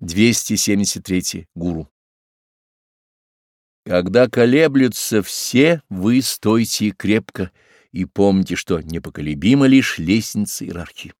273. Гуру. Когда колеблются все, вы стойте крепко и помните, что непоколебима лишь лестница иерархии.